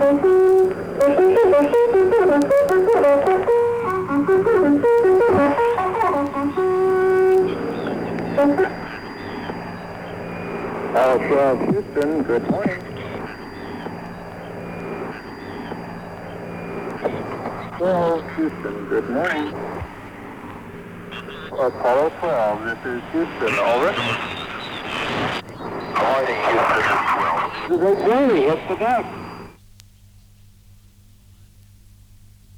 Alpha Houston, good morning. Well, Houston, good morning. Apollo 12, this is Houston, Ulrich. Morning, Houston. Good morning, what's the back?